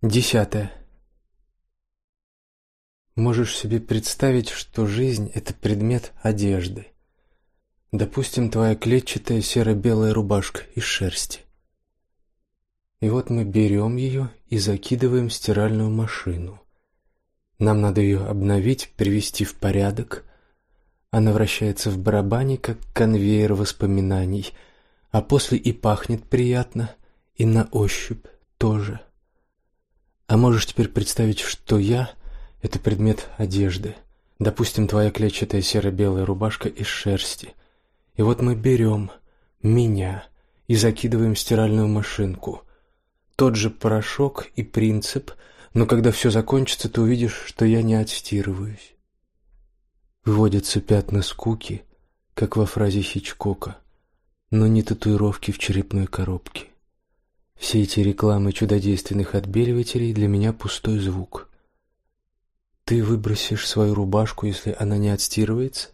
Десятое. Можешь себе представить, что жизнь – это предмет одежды. Допустим, твоя клетчатая серо-белая рубашка из шерсти. И вот мы берем ее и закидываем в стиральную машину. Нам надо ее обновить, привести в порядок. Она вращается в барабане, как конвейер воспоминаний, а после и пахнет приятно, и на ощупь тоже. А можешь теперь представить, что я — это предмет одежды. Допустим, твоя клетчатая серо-белая рубашка из шерсти. И вот мы берем меня и закидываем в стиральную машинку. Тот же порошок и принцип, но когда все закончится, ты увидишь, что я не отстирываюсь. Выводятся пятна скуки, как во фразе Хичкока, но не татуировки в черепной коробке. Все эти рекламы чудодейственных отбеливателей для меня пустой звук. Ты выбросишь свою рубашку, если она не отстирывается?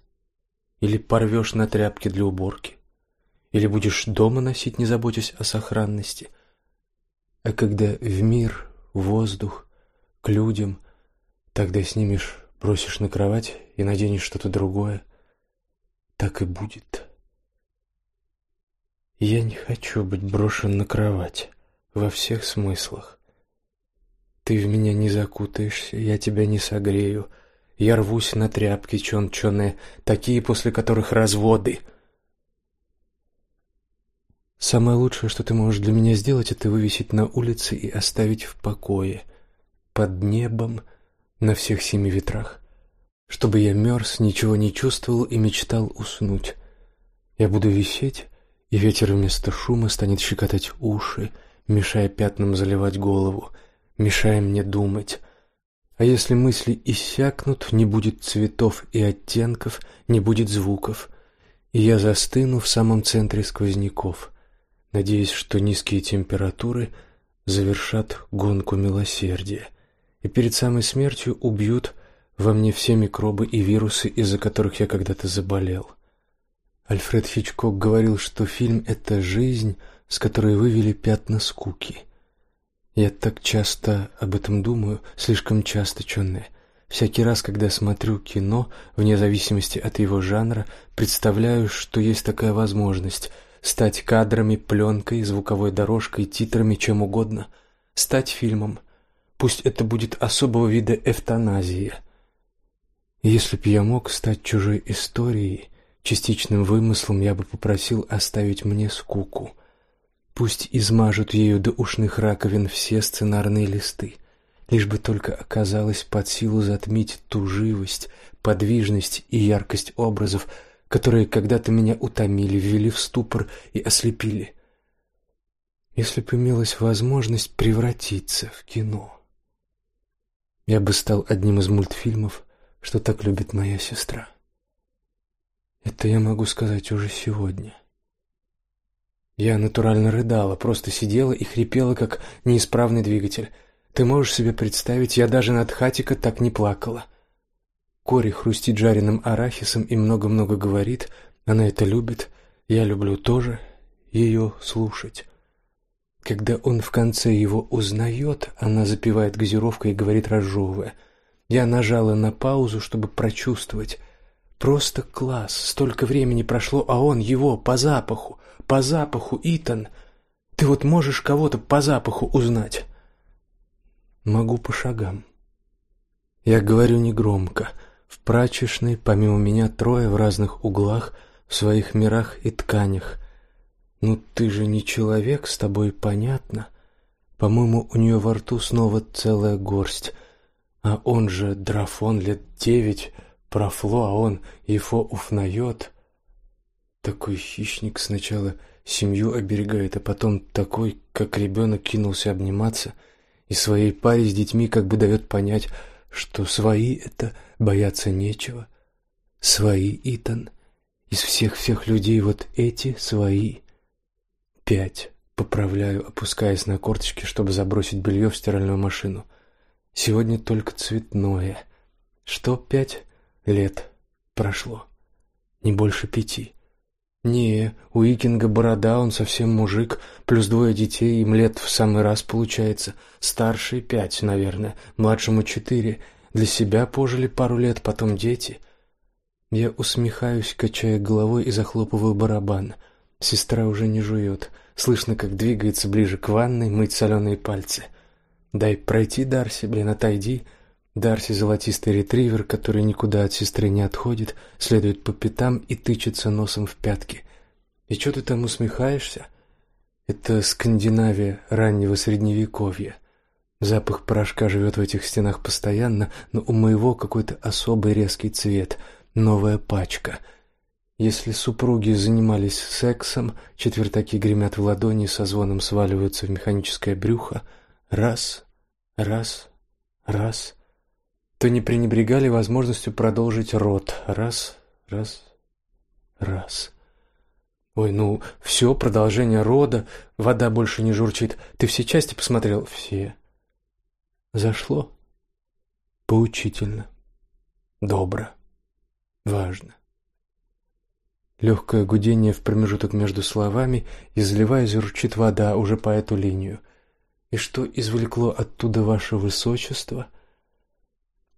Или порвешь на тряпке для уборки? Или будешь дома носить, не заботясь о сохранности? А когда в мир, в воздух, к людям, тогда снимешь, бросишь на кровать и наденешь что-то другое. Так и будет. Я не хочу быть брошен на кровать во всех смыслах. Ты в меня не закутаешься, я тебя не согрею. Я рвусь на тряпки чон-чоне, такие, после которых разводы. Самое лучшее, что ты можешь для меня сделать, это вывесить на улице и оставить в покое, под небом, на всех семи ветрах, чтобы я мерз, ничего не чувствовал и мечтал уснуть. Я буду висеть, и ветер вместо шума станет щекотать уши, мешая пятнам заливать голову, мешая мне думать. А если мысли иссякнут, не будет цветов и оттенков, не будет звуков, и я застыну в самом центре сквозняков, надеясь, что низкие температуры завершат гонку милосердия, и перед самой смертью убьют во мне все микробы и вирусы, из-за которых я когда-то заболел. Альфред Хичкок говорил, что фильм это жизнь, с которой вывели пятна скуки. Я так часто об этом думаю, слишком часто, Чонне. Всякий раз, когда смотрю кино, вне зависимости от его жанра, представляю, что есть такая возможность стать кадрами, пленкой, звуковой дорожкой, титрами, чем угодно, стать фильмом. Пусть это будет особого вида эвтаназия. Если б я мог стать чужой историей, частичным вымыслом, я бы попросил оставить мне скуку. Пусть измажут ею до ушных раковин все сценарные листы, лишь бы только оказалось под силу затмить ту живость, подвижность и яркость образов, которые когда-то меня утомили, ввели в ступор и ослепили. Если бы имелась возможность превратиться в кино, я бы стал одним из мультфильмов, что так любит моя сестра. Это я могу сказать уже сегодня. Я натурально рыдала, просто сидела и хрипела, как неисправный двигатель. Ты можешь себе представить, я даже над хатика так не плакала. Кори хрустит жареным арахисом и много-много говорит. Она это любит. Я люблю тоже ее слушать. Когда он в конце его узнает, она запивает газировкой и говорит разжевывая. Я нажала на паузу, чтобы прочувствовать. Просто класс. Столько времени прошло, а он его по запаху по запаху, Итан. Ты вот можешь кого-то по запаху узнать? Могу по шагам. Я говорю негромко. В прачечной, помимо меня, трое в разных углах, в своих мирах и тканях. Ну ты же не человек, с тобой понятно. По-моему, у нее во рту снова целая горсть. А он же драфон лет девять, профло, а он Ифо уфнает. Такой хищник сначала семью оберегает, а потом такой, как ребенок, кинулся обниматься и своей паре с детьми как бы дает понять, что свои это бояться нечего. Свои, Итан. Из всех-всех людей вот эти свои. Пять. Поправляю, опускаясь на корточки, чтобы забросить белье в стиральную машину. Сегодня только цветное. Что пять лет прошло? Не больше пяти. Не, у Икинга борода, он совсем мужик, плюс двое детей, им лет в самый раз получается. Старший пять, наверное, младшему четыре. Для себя пожили пару лет, потом дети. Я усмехаюсь, качая головой и захлопываю барабан. Сестра уже не жует. Слышно, как двигается ближе к ванной, мыть соленые пальцы. Дай пройти, Дарси, блин, отойди. Дарси золотистый ретривер, который никуда от сестры не отходит, следует по пятам и тычется носом в пятки. И что ты там усмехаешься? Это Скандинавия раннего средневековья. Запах порошка живет в этих стенах постоянно, но у моего какой-то особый резкий цвет, новая пачка. Если супруги занимались сексом, четвертаки гремят в ладони, со звоном сваливаются в механическое брюхо. Раз, раз, раз то не пренебрегали возможностью продолжить род. Раз, раз, раз. Ой, ну, все, продолжение рода, вода больше не журчит. Ты все части посмотрел? Все. Зашло? Поучительно. Добро. Важно. Легкое гудение в промежуток между словами, и заливаясь, журчит вода уже по эту линию. И что извлекло оттуда ваше высочество?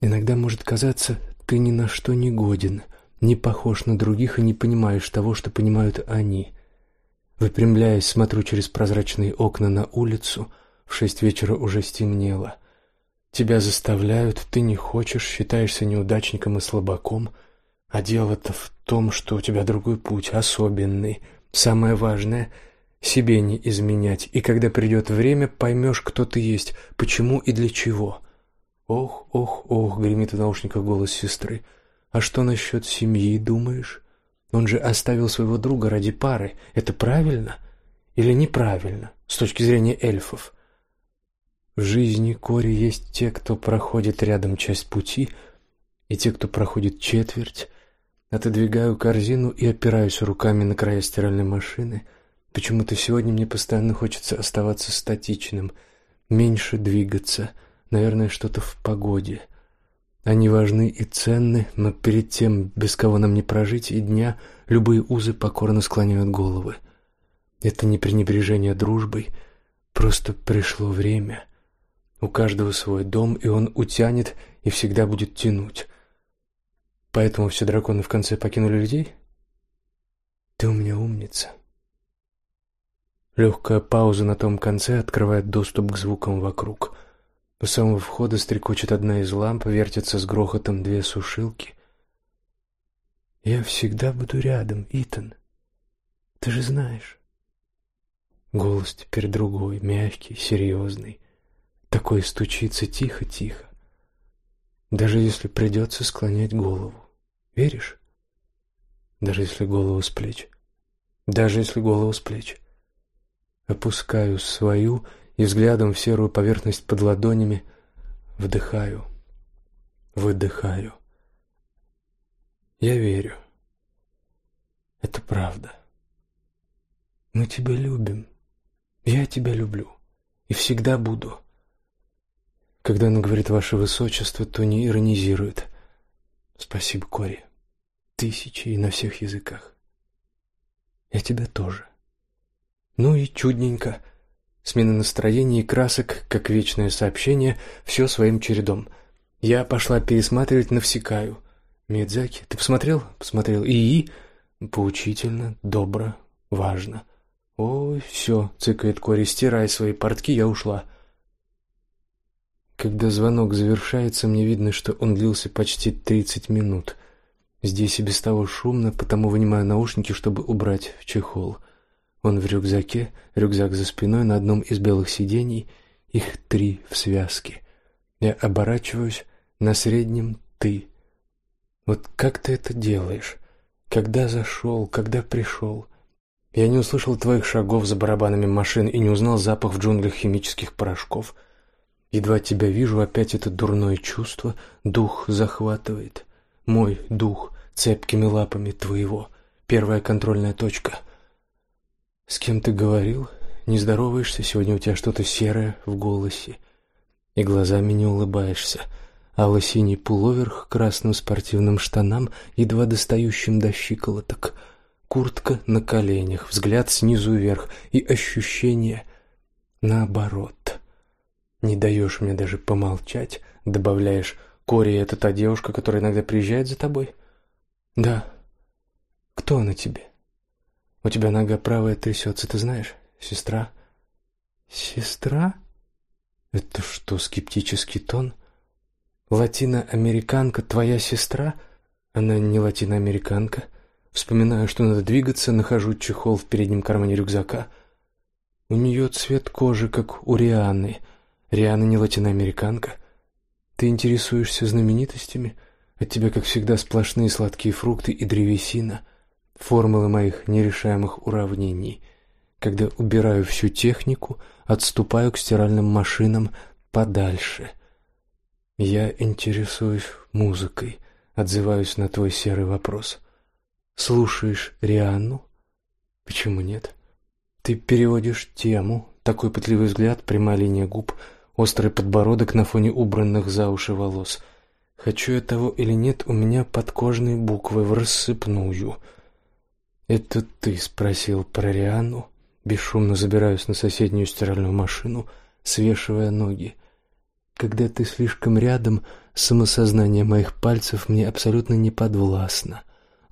Иногда может казаться, ты ни на что не годен, не похож на других и не понимаешь того, что понимают они. Выпрямляясь, смотрю через прозрачные окна на улицу. В шесть вечера уже стемнело. Тебя заставляют, ты не хочешь, считаешься неудачником и слабаком. А дело-то в том, что у тебя другой путь, особенный. Самое важное — себе не изменять. И когда придет время, поймешь, кто ты есть, почему и для чего. Ох, ох, ох, гремит в наушниках голос сестры. А что насчет семьи, думаешь? Он же оставил своего друга ради пары. Это правильно или неправильно с точки зрения эльфов? В жизни Кори есть те, кто проходит рядом часть пути, и те, кто проходит четверть. Отодвигаю корзину и опираюсь руками на края стиральной машины. Почему-то сегодня мне постоянно хочется оставаться статичным, меньше двигаться — Наверное, что-то в погоде. Они важны и ценны, но перед тем, без кого нам не прожить и дня, любые узы покорно склоняют головы. Это не пренебрежение дружбой, просто пришло время. У каждого свой дом, и он утянет и всегда будет тянуть. Поэтому все драконы в конце покинули людей? Ты у меня умница. Легкая пауза на том конце открывает доступ к звукам вокруг — у самого входа стрекочет одна из ламп, вертятся с грохотом две сушилки. «Я всегда буду рядом, Итан. Ты же знаешь». Голос теперь другой, мягкий, серьезный. Такой стучится тихо-тихо. Даже если придется склонять голову. Веришь? Даже если голову с плеч. Даже если голову с плеч. Опускаю свою и взглядом в серую поверхность под ладонями вдыхаю, выдыхаю. Я верю. Это правда. Мы тебя любим. Я тебя люблю. И всегда буду. Когда он говорит «Ваше Высочество», то не иронизирует. Спасибо, Кори. Тысячи и на всех языках. Я тебя тоже. Ну и чудненько. Смена настроения и красок, как вечное сообщение, все своим чередом. Я пошла пересматривать Навсекаю. Мидзаки, ты посмотрел? Посмотрел. И поучительно, добро, важно. Ой, все, цыкает Кори, стирай свои портки, я ушла. Когда звонок завершается, мне видно, что он длился почти тридцать минут. Здесь и без того шумно, потому вынимаю наушники, чтобы убрать в чехол. Он в рюкзаке, рюкзак за спиной на одном из белых сидений, их три в связке. Я оборачиваюсь, на среднем ты. Вот как ты это делаешь? Когда зашел, когда пришел? Я не услышал твоих шагов за барабанами машин и не узнал запах в джунглях химических порошков. Едва тебя вижу, опять это дурное чувство, дух захватывает. Мой дух цепкими лапами твоего. Первая контрольная точка. «С кем ты говорил? Не здороваешься? Сегодня у тебя что-то серое в голосе. И глазами не улыбаешься. Алло-синий пуловер к красным спортивным штанам, едва достающим до щиколоток. куртка на коленях, взгляд снизу вверх и ощущение наоборот. Не даешь мне даже помолчать, добавляешь: "Кори это та девушка, которая иногда приезжает за тобой?" "Да." "Кто она тебе?" "У тебя нога правая трясется, ты знаешь? Сестра?" "Сестра?" Это что, скептический тон? Латиноамериканка твоя сестра? Она не латиноамериканка. Вспоминаю, что надо двигаться, нахожу чехол в переднем кармане рюкзака. У нее цвет кожи, как у Рианы. Риана не латиноамериканка. Ты интересуешься знаменитостями? От тебя, как всегда, сплошные сладкие фрукты и древесина, формулы моих нерешаемых уравнений. Когда убираю всю технику, отступаю к стиральным машинам подальше. Я интересуюсь музыкой, отзываюсь на твой серый вопрос. Слушаешь Рианну? Почему нет? Ты переводишь тему, такой пытливый взгляд, прямая линия губ, острый подбородок на фоне убранных за уши волос. Хочу я того или нет, у меня подкожные буквы в рассыпную. Это ты спросил про Рианну? Бесшумно забираюсь на соседнюю стиральную машину, свешивая ноги. Когда ты слишком рядом, самосознание моих пальцев мне абсолютно не подвластно.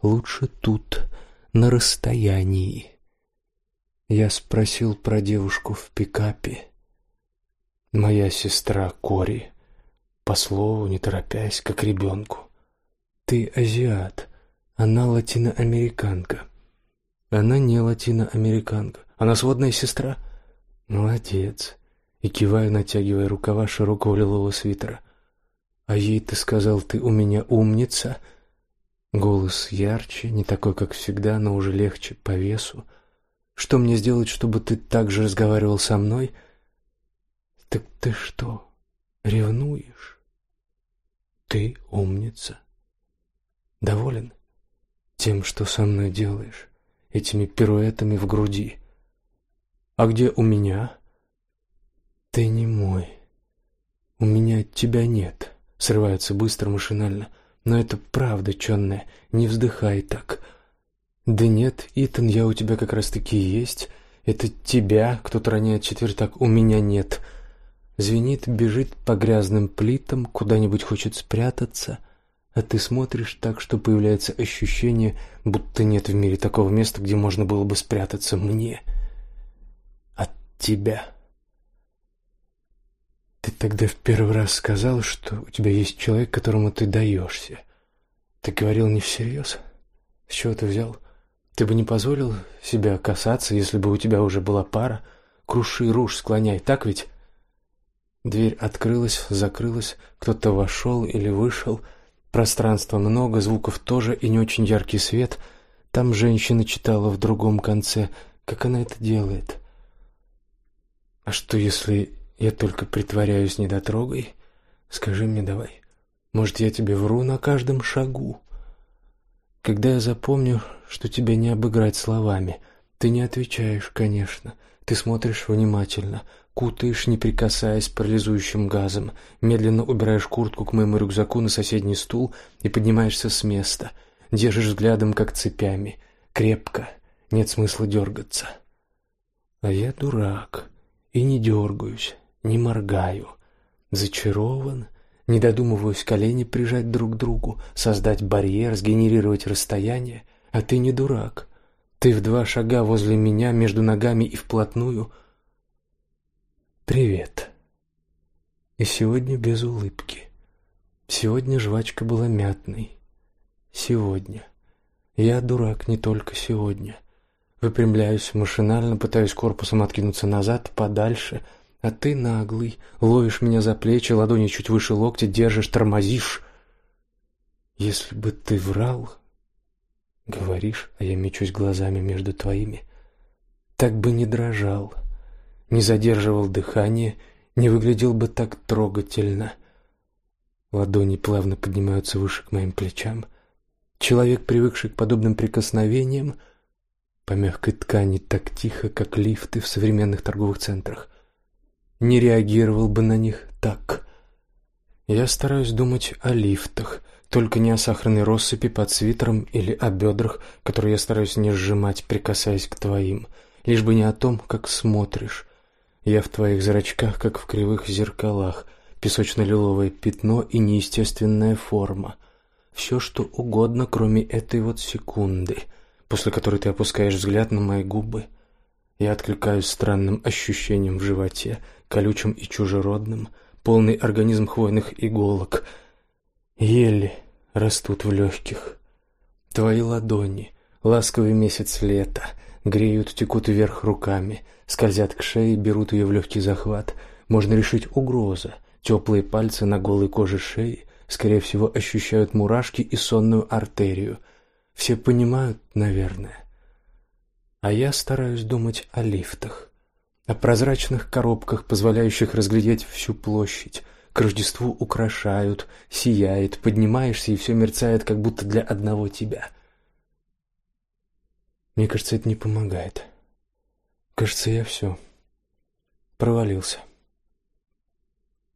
Лучше тут, на расстоянии. Я спросил про девушку в пикапе. Моя сестра Кори, по слову, не торопясь, как ребенку. Ты азиат, она латиноамериканка. Она не латиноамериканка. Она сводная сестра. Молодец. И киваю, натягивая рукава широкого лилового свитера. А ей ты сказал, ты у меня умница. Голос ярче, не такой, как всегда, но уже легче по весу. Что мне сделать, чтобы ты так же разговаривал со мной? Так ты что, ревнуешь? Ты умница. Доволен тем, что со мной делаешь, этими пируэтами в груди? А где у меня? Ты не мой. У меня тебя нет. Срывается быстро, машинально. Но это правда, чёрная. Не вздыхай так. Да нет, Итан, я у тебя как раз-таки есть. Это тебя кто-то четвертак, у меня нет. Звенит, бежит по грязным плитам, куда-нибудь хочет спрятаться, а ты смотришь так, что появляется ощущение, будто нет в мире такого места, где можно было бы спрятаться мне тебя. Ты тогда в первый раз сказал, что у тебя есть человек, которому ты даешься. Ты говорил не всерьез? С чего ты взял? Ты бы не позволил себя касаться, если бы у тебя уже была пара. Круши, рушь, склоняй, так ведь? Дверь открылась, закрылась, кто-то вошел или вышел. Пространства много, звуков тоже и не очень яркий свет. Там женщина читала в другом конце, как она это делает. А что если я только притворяюсь недотрогой? Скажи мне давай. Может, я тебе вру на каждом шагу? Когда я запомню, что тебя не обыграть словами, ты не отвечаешь, конечно. Ты смотришь внимательно, кутаешь, не прикасаясь парализующим газом, медленно убираешь куртку к моему рюкзаку на соседний стул и поднимаешься с места. Держишь взглядом как цепями, крепко. Нет смысла дергаться. А я дурак и не дергаюсь, не моргаю, зачарован, не додумываюсь колени прижать друг к другу, создать барьер, сгенерировать расстояние, а ты не дурак. Ты в два шага возле меня, между ногами и вплотную. Привет. И сегодня без улыбки. Сегодня жвачка была мятной. Сегодня. Я дурак не только сегодня. Выпрямляюсь, машинально пытаюсь корпусом откинуться назад, подальше, а ты наглый, ловишь меня за плечи, ладони чуть выше локтя, держишь, тормозишь. Если бы ты врал, говоришь, а я мечусь глазами между твоими, так бы не дрожал, не задерживал дыхание, не выглядел бы так трогательно. Ладони плавно поднимаются выше к моим плечам. Человек, привыкший к подобным прикосновениям, по мягкой ткани так тихо, как лифты в современных торговых центрах. Не реагировал бы на них так. Я стараюсь думать о лифтах, Только не о сахарной россыпи под свитером или о бедрах, которые я стараюсь не сжимать, прикасаясь к твоим. Лишь бы не о том, как смотришь. Я в твоих зрачках, как в кривых зеркалах, песочно-лиловое пятно и неестественная форма. Все, что угодно, кроме этой вот секунды, после которой ты опускаешь взгляд на мои губы. Я откликаюсь странным ощущением в животе, колючим и чужеродным, полный организм хвойных иголок. Ели растут в легких. Твои ладони, ласковый месяц лета, греют, текут вверх руками, скользят к шее, берут ее в легкий захват. Можно решить угроза. Теплые пальцы на голой коже шеи, скорее всего, ощущают мурашки и сонную артерию. Все понимают, наверное. А я стараюсь думать о лифтах, о прозрачных коробках, позволяющих разглядеть всю площадь. К Рождеству украшают, сияет, поднимаешься и все мерцает, как будто для одного тебя. Мне кажется, это не помогает. Кажется, я все провалился.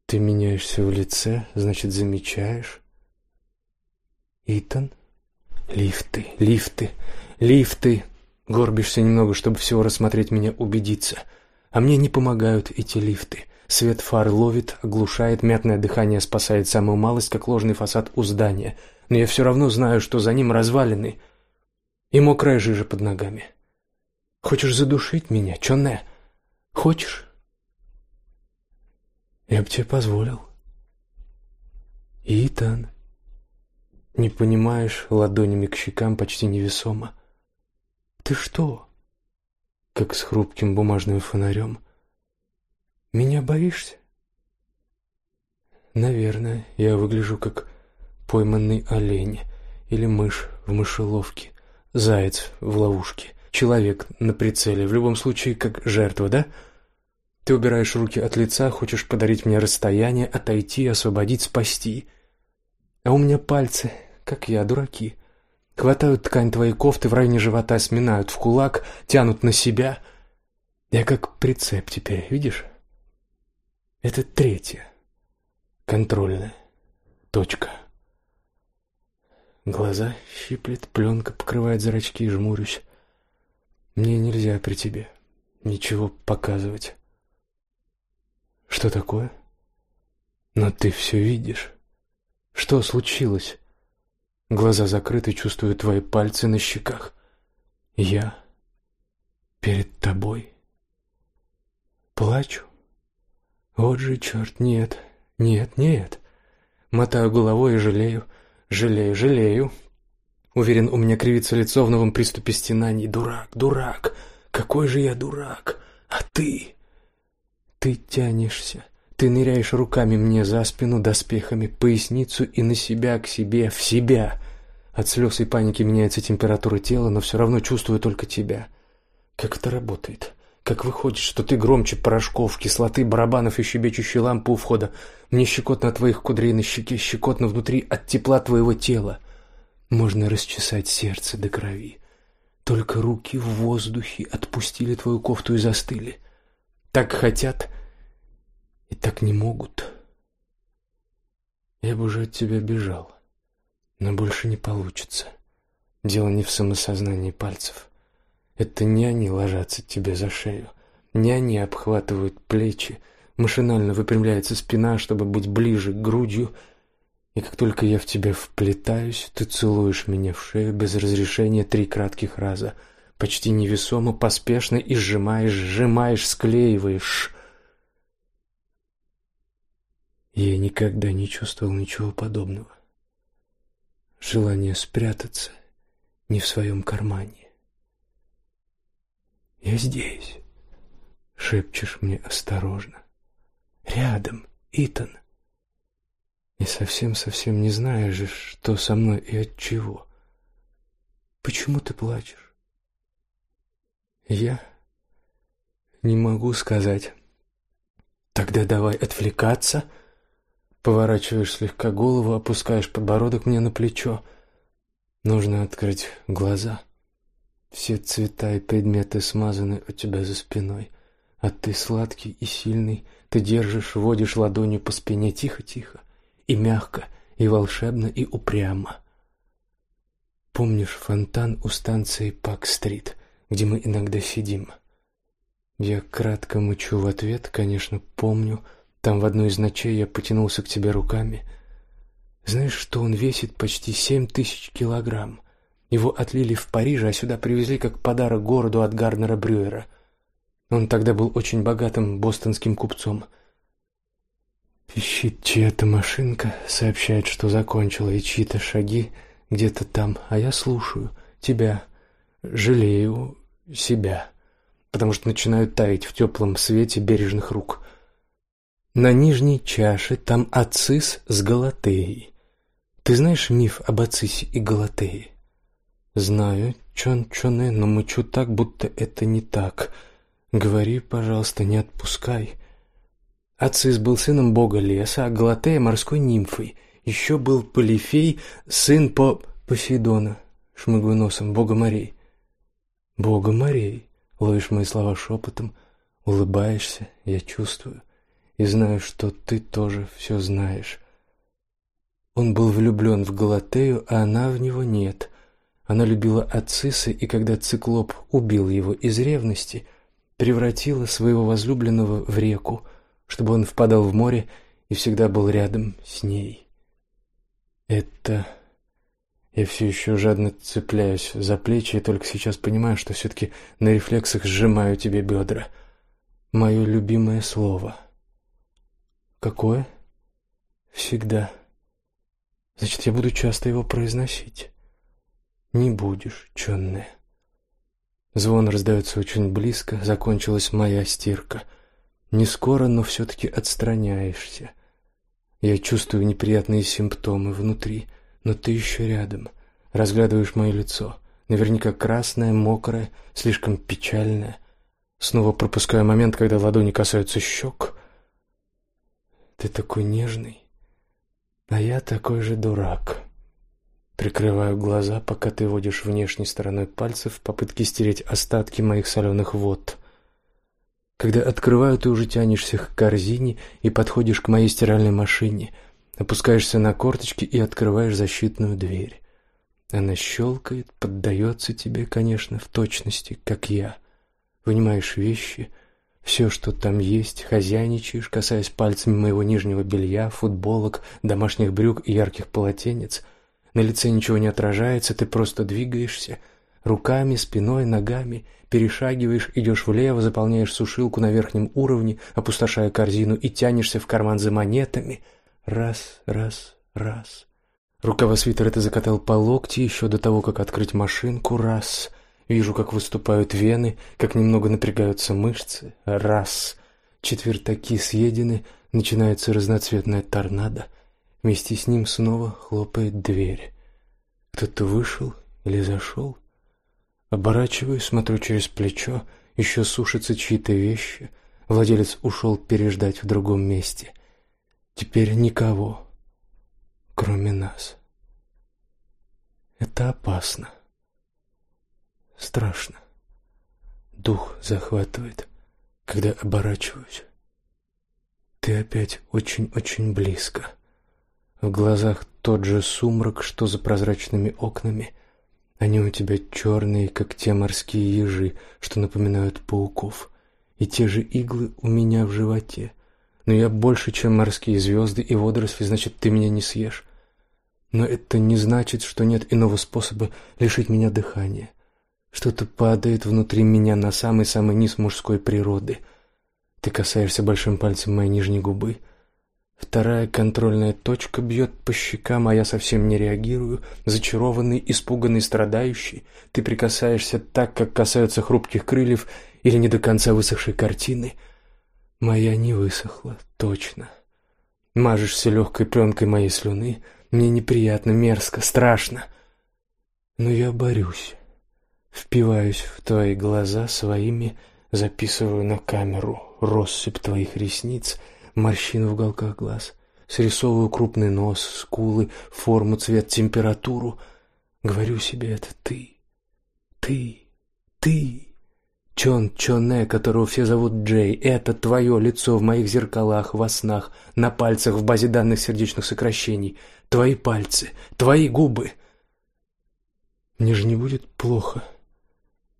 Ты меняешься в лице, значит, замечаешь. Итан, лифты, лифты, лифты. Горбишься немного, чтобы всего рассмотреть меня, убедиться. А мне не помогают эти лифты. Свет фар ловит, оглушает, мятное дыхание спасает самую малость, как ложный фасад у здания. Но я все равно знаю, что за ним развалины и мокрая жижа под ногами. Хочешь задушить меня, чёрная? Хочешь? Я бы тебе позволил. Итан, не понимаешь, ладонями к щекам почти невесомо. Ты что? Как с хрупким бумажным фонарем. Меня боишься? Наверное, я выгляжу как пойманный олень или мышь в мышеловке, заяц в ловушке, человек на прицеле, в любом случае как жертва, да? Ты убираешь руки от лица, хочешь подарить мне расстояние, отойти, освободить, спасти. А у меня пальцы, как я, дураки. Хватают ткань твоей кофты в районе живота, сминают в кулак, тянут на себя. Я как прицеп теперь, видишь? Это третья, контрольная точка. Глаза щиплет, пленка покрывает зрачки, жмурюсь. Мне нельзя при тебе ничего показывать. Что такое? Но ты все видишь. Что случилось? Глаза закрыты, чувствую твои пальцы на щеках. Я перед тобой плачу. Вот же черт, нет, нет, нет. Мотаю головой и жалею, жалею, жалею. Уверен, у меня кривится лицо в новом приступе стенаний. Дурак, дурак, какой же я дурак. А ты? Ты тянешься, ты ныряешь руками мне за спину, доспехами, поясницу и на себя, к себе, в себя. От слез и паники меняется температура тела, но все равно чувствую только тебя. Как это работает? Как выходит, что ты громче порошков, кислоты, барабанов и щебечущей лампы у входа? Мне щекотно от твоих кудрей на щеке, щекотно внутри от тепла твоего тела. Можно расчесать сердце до крови. Только руки в воздухе отпустили твою кофту и застыли. Так хотят и так не могут. Я бы уже от тебя бежал, но больше не получится. Дело не в самосознании пальцев. Это не они ложатся тебе за шею, не они обхватывают плечи, машинально выпрямляется спина, чтобы быть ближе к грудью, и как только я в тебя вплетаюсь, ты целуешь меня в шею без разрешения три кратких раза — почти невесомо, поспешно и сжимаешь, сжимаешь, склеиваешь. Я никогда не чувствовал ничего подобного. Желание спрятаться не в своем кармане. Я здесь, шепчешь мне осторожно. Рядом, Итан. И совсем-совсем не знаешь, что со мной и от чего. Почему ты плачешь? Я не могу сказать. Тогда давай отвлекаться. Поворачиваешь слегка голову, опускаешь подбородок мне на плечо. Нужно открыть глаза. Все цвета и предметы смазаны у тебя за спиной, а ты сладкий и сильный. Ты держишь, водишь ладонью по спине тихо-тихо и мягко, и волшебно, и упрямо. Помнишь фонтан у станции Пак-стрит, где мы иногда сидим? Я кратко мычу в ответ, конечно, помню. Там в одну из ночей я потянулся к тебе руками. Знаешь, что он весит почти семь тысяч килограмм? Его отлили в Париже, а сюда привезли как подарок городу от Гарнера Брюера. Он тогда был очень богатым бостонским купцом. Пищит чья-то машинка, сообщает, что закончила, и чьи-то шаги где-то там, а я слушаю тебя, жалею себя, потому что начинаю таять в теплом свете бережных рук. На нижней чаше там Ацис с Галатеей. Ты знаешь миф об Ацисе и Галатее? Знаю, Чон Чоне, но мычу так, будто это не так. Говори, пожалуйста, не отпускай. Ацис был сыном бога леса, а Галатея морской нимфой. Еще был Полифей, сын по Посейдона, шмыгаю носом, бога морей. Бога морей. Ловишь мои слова шепотом, улыбаешься, я чувствую и знаю, что ты тоже все знаешь. Он был влюблен в Галатею, а она в него нет. Она любила Ациса, и когда циклоп убил его из ревности, превратила своего возлюбленного в реку, чтобы он впадал в море и всегда был рядом с ней. Это я все еще жадно цепляюсь за плечи и только сейчас понимаю, что все-таки на рефлексах сжимаю тебе бедра. Мое любимое слово. Какое? Всегда. Значит, я буду часто его произносить. Не будешь, чённая. Звон раздается очень близко, закончилась моя стирка. Не скоро, но все-таки отстраняешься. Я чувствую неприятные симптомы внутри, но ты еще рядом. Разглядываешь мое лицо, наверняка красное, мокрое, слишком печальное. Снова пропускаю момент, когда ладони касаются щек. Ты такой нежный, а я такой же дурак. Прикрываю глаза, пока ты водишь внешней стороной пальцев в попытке стереть остатки моих соленых вод. Когда открываю, ты уже тянешься к корзине и подходишь к моей стиральной машине, опускаешься на корточки и открываешь защитную дверь. Она щелкает, поддается тебе, конечно, в точности, как я. Вынимаешь вещи, все, что там есть, хозяйничаешь, касаясь пальцами моего нижнего белья, футболок, домашних брюк и ярких полотенец — на лице ничего не отражается, ты просто двигаешься руками, спиной, ногами, перешагиваешь, идешь влево, заполняешь сушилку на верхнем уровне, опустошая корзину и тянешься в карман за монетами. Раз, раз, раз. Рукава свитера ты закатал по локти еще до того, как открыть машинку. Раз. Вижу, как выступают вены, как немного напрягаются мышцы. Раз. Четвертаки съедены, начинается разноцветная торнадо. Вместе с ним снова хлопает дверь. Кто-то вышел или зашел? Оборачиваюсь, смотрю через плечо, еще сушатся чьи-то вещи. Владелец ушел переждать в другом месте. Теперь никого, кроме нас. Это опасно. Страшно. Дух захватывает, когда оборачиваюсь. Ты опять очень-очень близко. В глазах тот же сумрак, что за прозрачными окнами. Они у тебя черные, как те морские ежи, что напоминают пауков, и те же иглы у меня в животе. Но я больше, чем морские звезды и водоросли, значит, ты меня не съешь. Но это не значит, что нет иного способа лишить меня дыхания. Что-то падает внутри меня на самый-самый низ мужской природы. Ты касаешься большим пальцем моей нижней губы, Вторая контрольная точка бьет по щекам, а я совсем не реагирую, зачарованный, испуганный, страдающий. Ты прикасаешься так, как касаются хрупких крыльев или не до конца высохшей картины. Моя не высохла, точно. Мажешься легкой пленкой моей слюны. Мне неприятно, мерзко, страшно. Но я борюсь. Впиваюсь в твои глаза своими, записываю на камеру россыпь твоих ресниц — морщины в уголках глаз, срисовываю крупный нос, скулы, форму, цвет, температуру. Говорю себе, это ты, ты, ты, Чон Чоне, которого все зовут Джей, это твое лицо в моих зеркалах, во снах, на пальцах в базе данных сердечных сокращений, твои пальцы, твои губы. Мне же не будет плохо,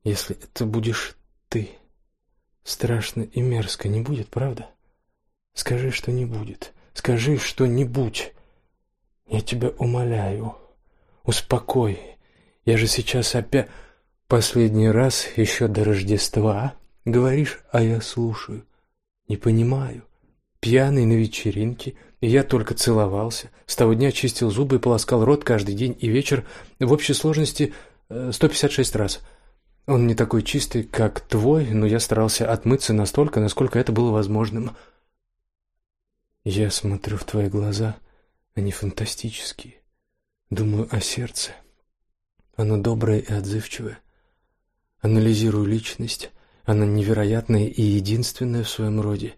если это будешь ты. Страшно и мерзко не будет, правда? Скажи, что не будет. Скажи что-нибудь. Я тебя умоляю. Успокой. Я же сейчас опять последний раз еще до Рождества говоришь, а я слушаю. Не понимаю. Пьяный на вечеринке, и я только целовался. С того дня чистил зубы и полоскал рот каждый день и вечер в общей сложности 156 э, раз. Он не такой чистый, как твой, но я старался отмыться настолько, насколько это было возможным. Я смотрю в твои глаза, они фантастические. Думаю о сердце. Оно доброе и отзывчивое. Анализирую личность, она невероятная и единственная в своем роде.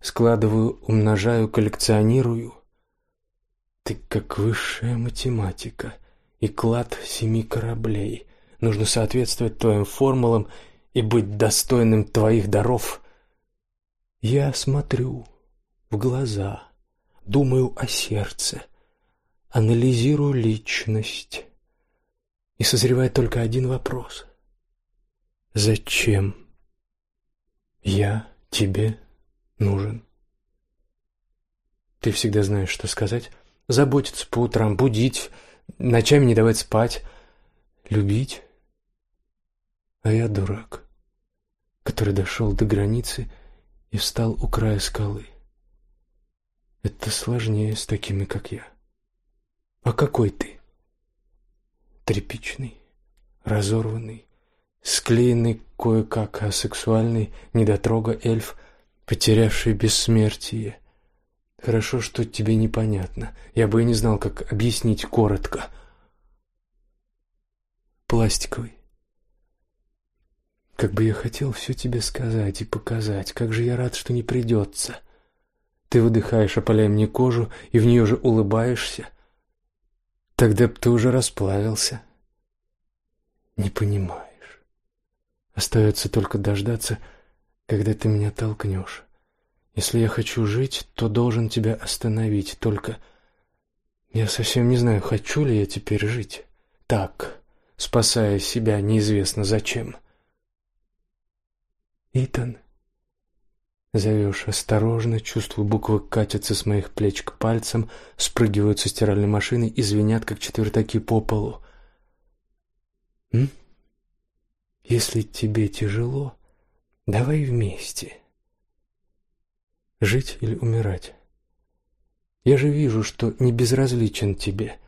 Складываю, умножаю, коллекционирую. Ты как высшая математика и клад семи кораблей. Нужно соответствовать твоим формулам и быть достойным твоих даров. Я смотрю в глаза, думаю о сердце, анализирую личность. И созревает только один вопрос: зачем я тебе нужен? Ты всегда знаешь, что сказать. Заботиться по утрам, будить, ночами не давать спать, любить. А я дурак, который дошел до границы и встал у края скалы. Это сложнее с такими, как я. А какой ты? Тряпичный, разорванный, склеенный кое-как, асексуальный, недотрога эльф, потерявший бессмертие. Хорошо, что тебе непонятно. Я бы и не знал, как объяснить коротко. Пластиковый, как бы я хотел все тебе сказать и показать, как же я рад, что не придется. Ты выдыхаешь, опаляя мне кожу, и в нее же улыбаешься. Тогда б ты уже расплавился. Не понимаешь. Остается только дождаться, когда ты меня толкнешь. Если я хочу жить, то должен тебя остановить. Только я совсем не знаю, хочу ли я теперь жить так, спасая себя неизвестно зачем. Итан. Зовешь осторожно, чувствую, буквы катятся с моих плеч к пальцам, спрыгивают со стиральной машины и звенят, как четвертаки по полу. М? Если тебе тяжело, давай вместе. Жить или умирать? Я же вижу, что не безразличен тебе.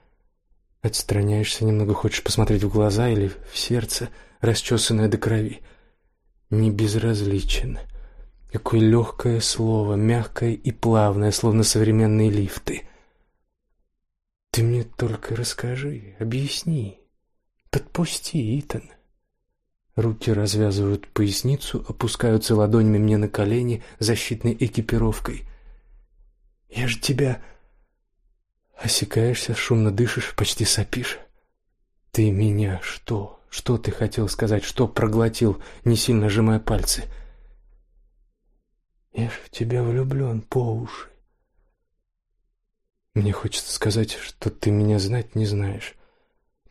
Отстраняешься немного, хочешь посмотреть в глаза или в сердце, расчесанное до крови не безразличен. Какое легкое слово, мягкое и плавное, словно современные лифты. Ты мне только расскажи, объясни, подпусти, Итан. Руки развязывают поясницу, опускаются ладонями мне на колени защитной экипировкой. Я же тебя осекаешься, шумно дышишь, почти сопишь. Ты меня что? Что ты хотел сказать? Что проглотил, не сильно сжимая пальцы? Я ж в тебя влюблен по уши. Мне хочется сказать, что ты меня знать не знаешь.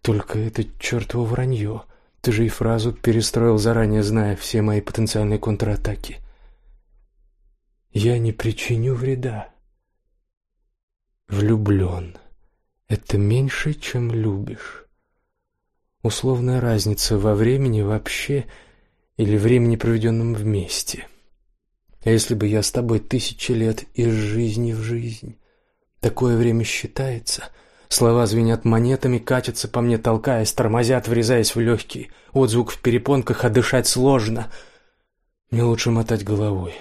Только это чертово вранье. Ты же и фразу перестроил заранее, зная все мои потенциальные контратаки. Я не причиню вреда. Влюблен. Это меньше, чем любишь условная разница во времени вообще или времени, проведенном вместе. А если бы я с тобой тысячи лет из жизни в жизнь, такое время считается. Слова звенят монетами, катятся по мне, толкаясь, тормозят, врезаясь в легкие. Отзвук в перепонках, а дышать сложно. Мне лучше мотать головой.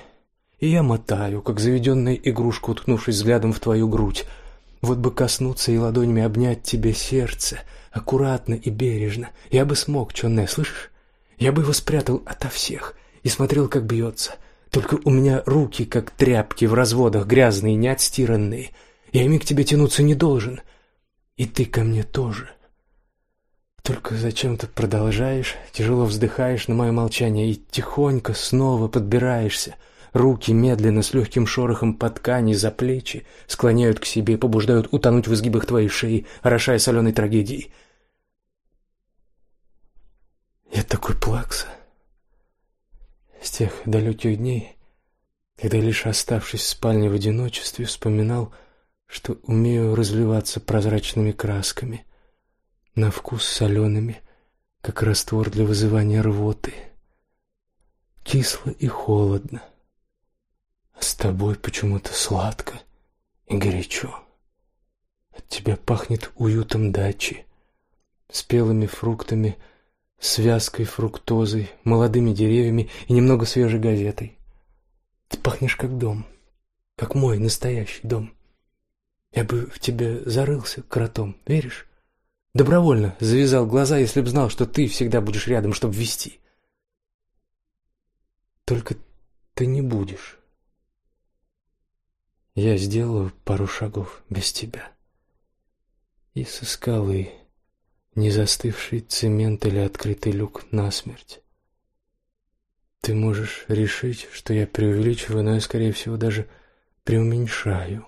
И я мотаю, как заведенная игрушка, уткнувшись взглядом в твою грудь. Вот бы коснуться и ладонями обнять тебе сердце — аккуратно и бережно. Я бы смог, Чонне, слышишь? Я бы его спрятал ото всех и смотрел, как бьется. Только у меня руки как тряпки в разводах, грязные, не отстиранные. Я ими к тебе тянуться не должен. И ты ко мне тоже. Только зачем ты продолжаешь, тяжело вздыхаешь на мое молчание и тихонько снова подбираешься. Руки медленно с легким шорохом по ткани за плечи склоняют к себе, побуждают утонуть в изгибах твоей шеи, орошая соленой трагедией. Я такой плакса. С тех далеких дней, когда лишь оставшись в спальне в одиночестве, вспоминал, что умею разливаться прозрачными красками, на вкус солеными, как раствор для вызывания рвоты. Кисло и холодно, а с тобой почему-то сладко и горячо. От тебя пахнет уютом дачи, спелыми фруктами, связкой фруктозой, молодыми деревьями и немного свежей газетой. Ты пахнешь как дом, как мой настоящий дом. Я бы в тебе зарылся кротом, веришь? Добровольно завязал глаза, если б знал, что ты всегда будешь рядом, чтобы вести. Только ты не будешь. Я сделаю пару шагов без тебя. И со скалы не застывший цемент или открытый люк насмерть. Ты можешь решить, что я преувеличиваю, но я, скорее всего, даже преуменьшаю.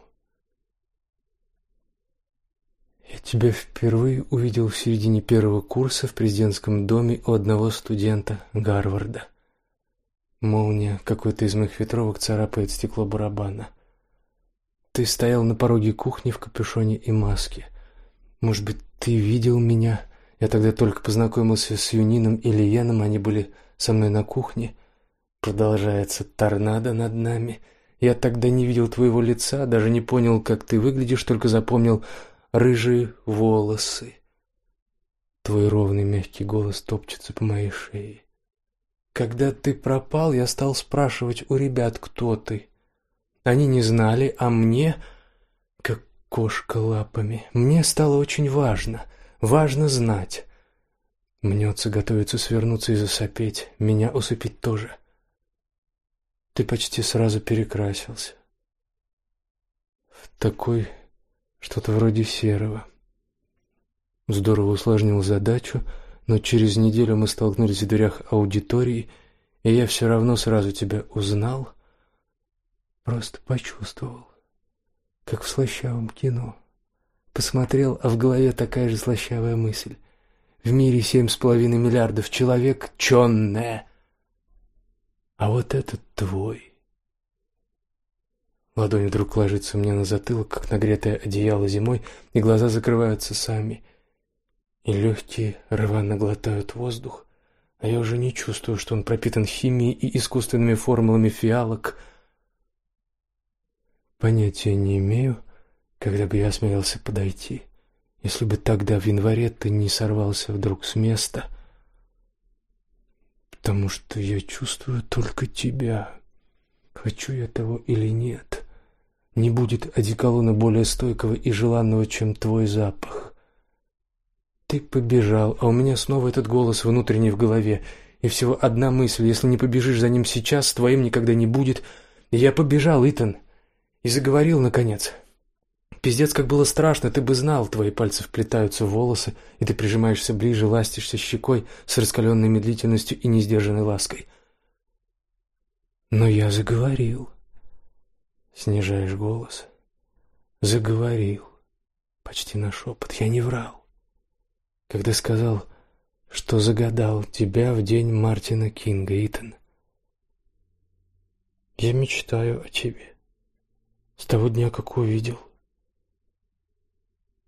Я тебя впервые увидел в середине первого курса в президентском доме у одного студента Гарварда. Молния какой-то из моих ветровок царапает стекло барабана. Ты стоял на пороге кухни в капюшоне и маске. Может быть, ты видел меня? Я тогда только познакомился с Юнином и Лиеном, они были со мной на кухне. Продолжается торнадо над нами. Я тогда не видел твоего лица, даже не понял, как ты выглядишь, только запомнил рыжие волосы. Твой ровный мягкий голос топчется по моей шее. Когда ты пропал, я стал спрашивать у ребят, кто ты. Они не знали, а мне, кошка лапами, мне стало очень важно, важно знать. Мнется, готовится свернуться и засопеть, меня усыпить тоже. Ты почти сразу перекрасился. В такой что-то вроде серого. Здорово усложнил задачу, но через неделю мы столкнулись в дверях аудитории, и я все равно сразу тебя узнал, просто почувствовал, как в слащавом кино. Посмотрел, а в голове такая же слащавая мысль. В мире семь с половиной миллиардов человек чонное, а вот этот твой. Ладонь вдруг ложится мне на затылок, как нагретое одеяло зимой, и глаза закрываются сами и легкие рвано глотают воздух, а я уже не чувствую, что он пропитан химией и искусственными формулами фиалок. Понятия не имею, когда бы я осмелился подойти, если бы тогда в январе ты не сорвался вдруг с места, потому что я чувствую только тебя, хочу я того или нет. Не будет одеколона более стойкого и желанного, чем твой запах. Ты побежал, а у меня снова этот голос внутренний в голове, и всего одна мысль: если не побежишь за ним сейчас, твоим никогда не будет. Я побежал, Итан, и заговорил наконец. Пиздец, как было страшно, ты бы знал, твои пальцы вплетаются в волосы, и ты прижимаешься ближе, ластишься щекой с раскаленной медлительностью и несдержанной лаской. Но я заговорил. Снижаешь голос. Заговорил. Почти на шепот. Я не врал когда сказал, что загадал тебя в день Мартина Кинга, Итан. Я мечтаю о тебе с того дня, как увидел.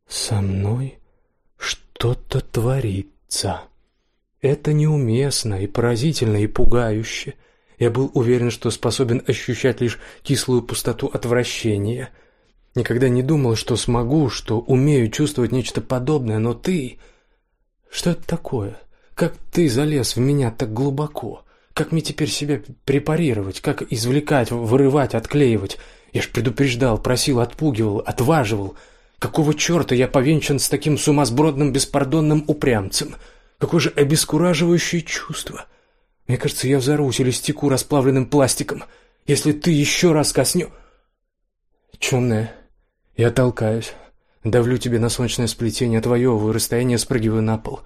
Со мной что-то творится. Это неуместно и поразительно и пугающе. Я был уверен, что способен ощущать лишь кислую пустоту отвращения. Никогда не думал, что смогу, что умею чувствовать нечто подобное, но ты что это такое? Как ты залез в меня так глубоко? Как мне теперь себя препарировать? Как извлекать, вырывать, отклеивать? Я ж предупреждал, просил, отпугивал, отваживал. Какого черта я повенчан с таким сумасбродным беспардонным упрямцем? Какое же обескураживающее чувство! Мне кажется, я взорвусь или стеку расплавленным пластиком, если ты еще раз коснешь... Чумная, я толкаюсь. Давлю тебе на солнечное сплетение, отвоевываю расстояние, спрыгиваю на пол.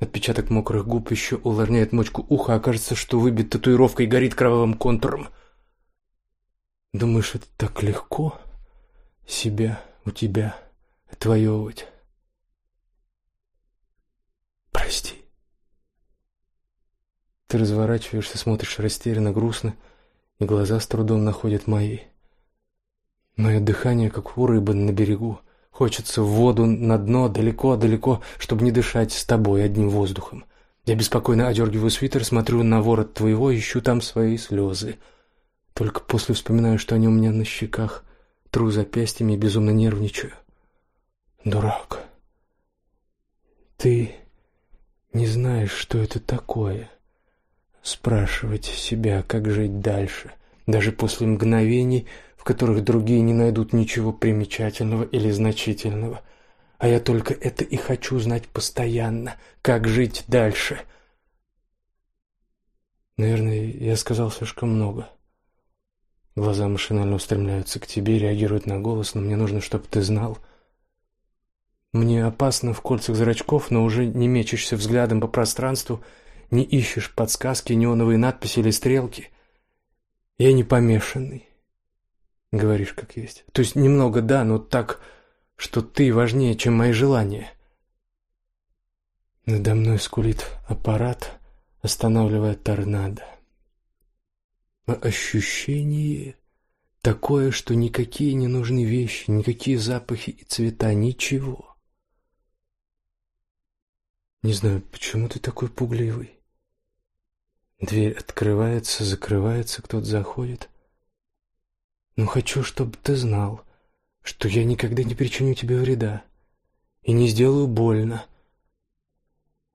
Отпечаток мокрых губ еще увлажняет мочку уха, а кажется, что выбит татуировкой и горит кровавым контуром. Думаешь, это так легко себя у тебя отвоевывать? Прости. Ты разворачиваешься, смотришь растерянно, грустно, и глаза с трудом находят мои. Мое дыхание, как у рыбы на берегу. Хочется в воду, на дно, далеко-далеко, чтобы не дышать с тобой одним воздухом. Я беспокойно одергиваю свитер, смотрю на ворот твоего, ищу там свои слезы. Только после вспоминаю, что они у меня на щеках, тру запястьями и безумно нервничаю. Дурак. Ты не знаешь, что это такое спрашивать себя, как жить дальше, даже после мгновений, в которых другие не найдут ничего примечательного или значительного. А я только это и хочу знать постоянно, как жить дальше. Наверное, я сказал слишком много. Глаза машинально устремляются к тебе, реагируют на голос, но мне нужно, чтобы ты знал. Мне опасно в кольцах зрачков, но уже не мечешься взглядом по пространству — не ищешь подсказки, неоновые надписи или стрелки. Я не помешанный. Говоришь, как есть. То есть немного да, но так, что ты важнее, чем мои желания. Надо мной скулит аппарат, останавливая торнадо. А ощущение такое, что никакие не нужны вещи, никакие запахи и цвета, ничего. Не знаю, почему ты такой пугливый. Дверь открывается, закрывается, кто-то заходит. Но хочу, чтобы ты знал, что я никогда не причиню тебе вреда и не сделаю больно.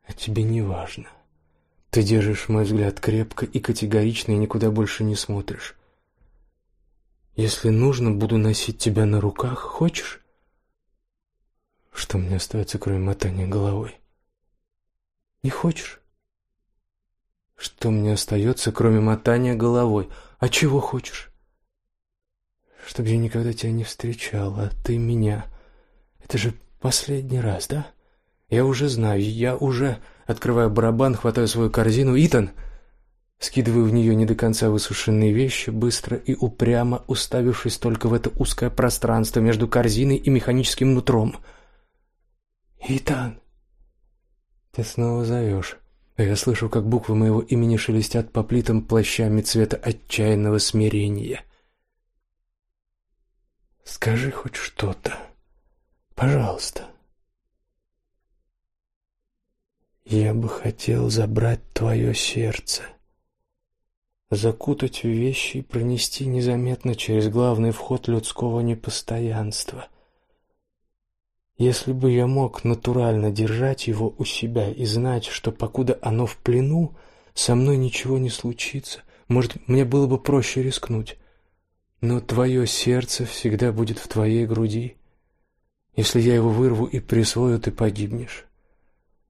А тебе не важно. Ты держишь мой взгляд крепко и категорично и никуда больше не смотришь. Если нужно, буду носить тебя на руках. Хочешь? Что мне остается, кроме мотания головой? Не хочешь? Что мне остается, кроме мотания головой? А чего хочешь? Чтоб я никогда тебя не встречал, а ты меня. Это же последний раз, да? Я уже знаю, я уже... Открываю барабан, хватаю свою корзину. «Итан!» Скидываю в нее не до конца высушенные вещи, быстро и упрямо, уставившись только в это узкое пространство между корзиной и механическим нутром. «Итан!» «Ты снова зовешь». Я слышу, как буквы моего имени шелестят по плитам плащами цвета отчаянного смирения. Скажи хоть что-то. Пожалуйста. Я бы хотел забрать твое сердце, закутать в вещи и пронести незаметно через главный вход людского непостоянства. Если бы я мог натурально держать его у себя и знать, что покуда оно в плену, со мной ничего не случится, может, мне было бы проще рискнуть. Но твое сердце всегда будет в твоей груди. Если я его вырву и присвою, ты погибнешь.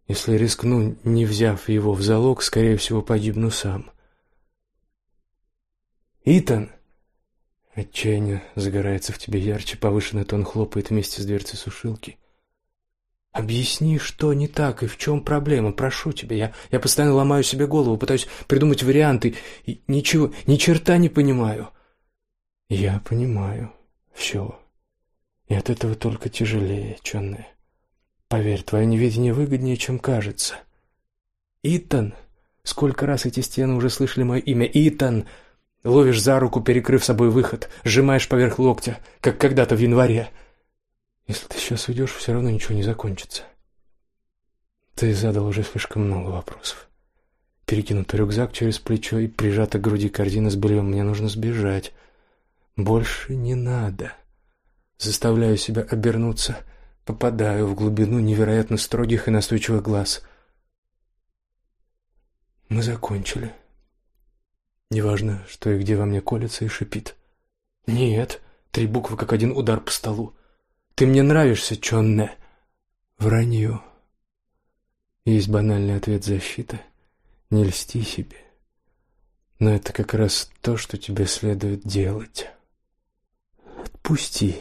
Если рискну, не взяв его в залог, скорее всего, погибну сам. Итан, Отчаяние загорается в тебе ярче, повышенный тон хлопает вместе с дверцей сушилки. Объясни, что не так и в чем проблема, прошу тебя. Я я постоянно ломаю себе голову, пытаюсь придумать варианты и ничего, ни черта не понимаю. Я понимаю все. И от этого только тяжелее, чёрная. Поверь, твое неведение выгоднее, чем кажется. Итан, сколько раз эти стены уже слышали мое имя Итан. Ловишь за руку, перекрыв собой выход, сжимаешь поверх локтя, как когда-то в январе. Если ты сейчас уйдешь, все равно ничего не закончится. Ты задал уже слишком много вопросов. Перекинутый рюкзак через плечо и прижата к груди корзина с бельем. Мне нужно сбежать. Больше не надо. Заставляю себя обернуться, попадаю в глубину невероятно строгих и настойчивых глаз. Мы закончили. Неважно, что и где во мне колется и шипит. Нет, три буквы как один удар по столу. Ты мне нравишься, Чонне. Вранье. Есть банальный ответ защиты. Не льсти себе. Но это как раз то, что тебе следует делать. Отпусти.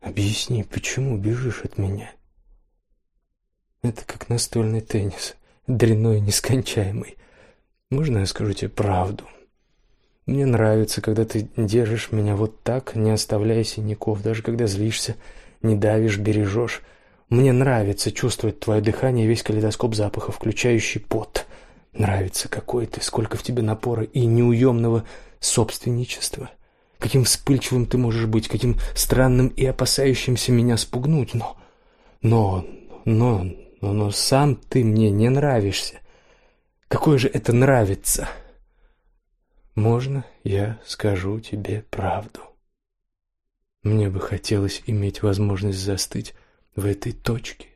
Объясни, почему бежишь от меня? Это как настольный теннис, дрянной, нескончаемый. Можно я скажу тебе правду? Мне нравится, когда ты держишь меня вот так, не оставляя синяков, даже когда злишься, не давишь, бережешь. Мне нравится чувствовать твое дыхание весь калейдоскоп запахов, включающий пот. Нравится, какой ты, сколько в тебе напора и неуемного собственничества. Каким вспыльчивым ты можешь быть, каким странным и опасающимся меня спугнуть, но... Но... Но... Но, но сам ты мне не нравишься. Какое же это нравится? Можно я скажу тебе правду? Мне бы хотелось иметь возможность застыть в этой точке,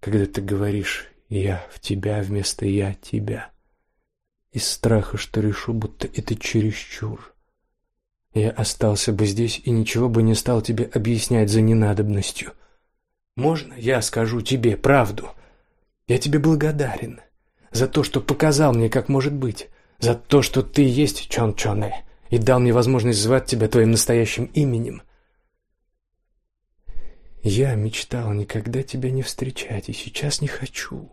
когда ты говоришь «я в тебя» вместо «я тебя», из страха, что решу, будто это чересчур. Я остался бы здесь и ничего бы не стал тебе объяснять за ненадобностью. Можно я скажу тебе правду? Я тебе благодарен за то, что показал мне, как может быть, за то, что ты есть Чон Чоне и дал мне возможность звать тебя твоим настоящим именем. Я мечтал никогда тебя не встречать, и сейчас не хочу,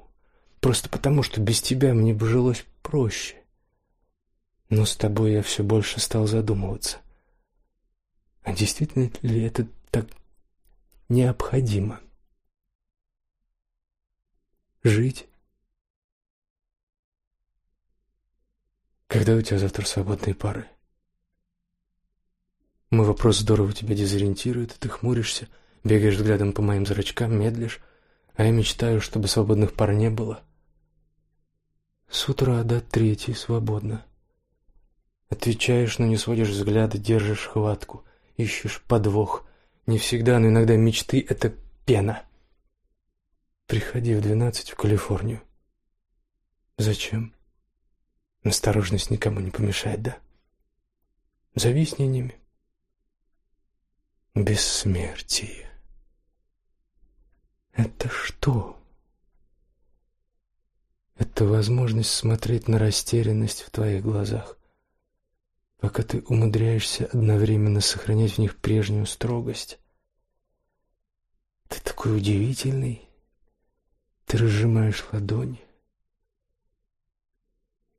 просто потому, что без тебя мне бы жилось проще. Но с тобой я все больше стал задумываться. А действительно ли это так необходимо? Жить? Когда у тебя завтра свободные пары? Мой вопрос здорово тебя дезориентирует, ты хмуришься, бегаешь взглядом по моим зрачкам, медлишь, а я мечтаю, чтобы свободных пар не было. С утра до третьей свободно. Отвечаешь, но не сводишь взгляда, держишь хватку, ищешь подвох. Не всегда, но иногда мечты — это пена. Приходи в двенадцать в Калифорнию. Зачем? Осторожность никому не помешает, да? Зови с ними. Бессмертие. Это что? Это возможность смотреть на растерянность в твоих глазах, пока ты умудряешься одновременно сохранять в них прежнюю строгость. Ты такой удивительный. Ты разжимаешь ладони.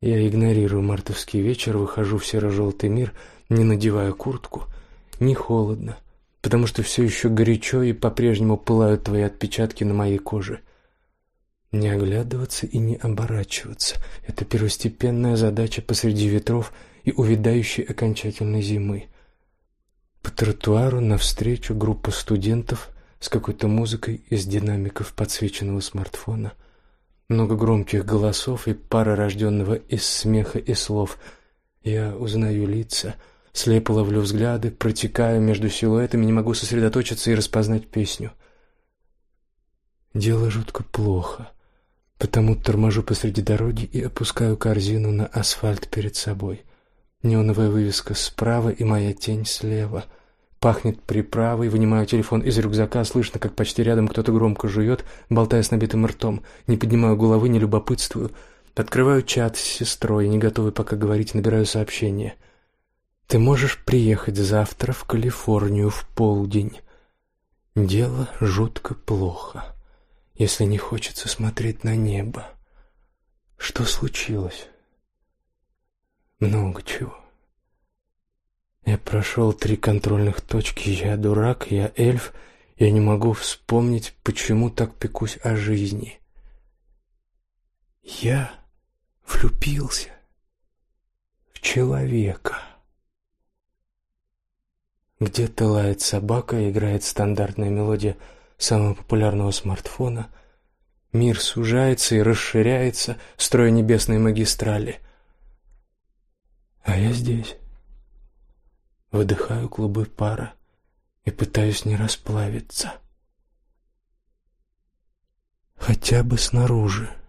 Я игнорирую мартовский вечер, выхожу в серо-желтый мир, не надевая куртку. Не холодно, потому что все еще горячо и по-прежнему пылают твои отпечатки на моей коже. Не оглядываться и не оборачиваться — это первостепенная задача посреди ветров и увядающей окончательной зимы. По тротуару навстречу группа студентов с какой-то музыкой из динамиков подсвеченного смартфона. Много громких голосов и пара рожденного из смеха и слов. Я узнаю лица, слепо ловлю взгляды, протекаю между силуэтами, не могу сосредоточиться и распознать песню. Дело жутко плохо, потому торможу посреди дороги и опускаю корзину на асфальт перед собой. Неоновая вывеска справа и моя тень слева — Пахнет приправой, вынимаю телефон из рюкзака, слышно, как почти рядом кто-то громко жует, болтая с набитым ртом. Не поднимаю головы, не любопытствую. Открываю чат с сестрой, не готовый пока говорить, набираю сообщение. Ты можешь приехать завтра в Калифорнию в полдень. Дело жутко плохо, если не хочется смотреть на небо. Что случилось? Много чего. Я прошел три контрольных точки. Я дурак, я эльф. Я не могу вспомнить, почему так пекусь о жизни. Я влюбился в человека. Где-то лает собака, играет стандартная мелодия самого популярного смартфона. Мир сужается и расширяется, строя небесные магистрали. А я здесь. Выдыхаю клубы пара и пытаюсь не расплавиться. Хотя бы снаружи.